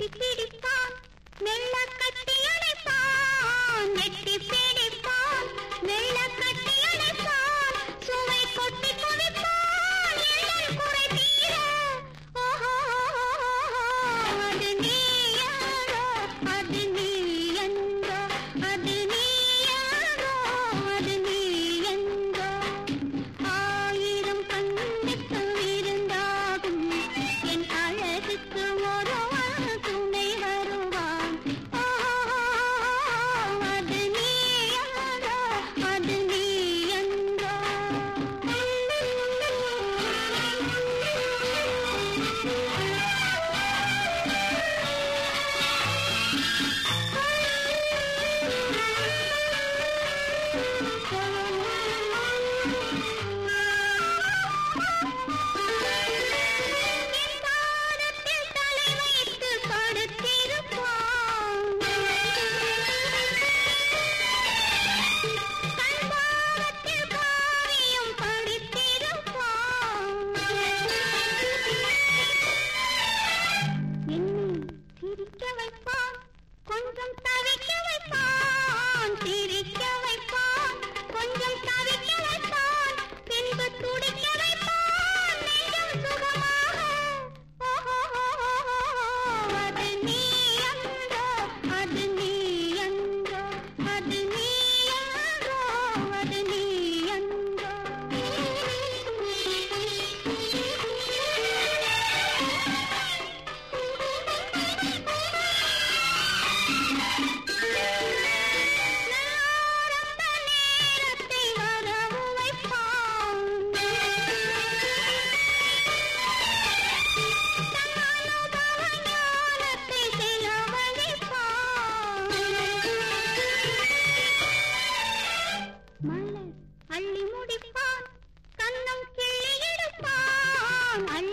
கட்டி பிடிப்பான் மெல்ல கட்டி அழைப்பான் வெட்டி பிடிப்பான். மெல்ல கட்டி அழைப்பான் சுவை கொட்டி குவிப்பான். குறை தீர. ஓஹோ அது நீ அது நீ என்றோ? அது I'm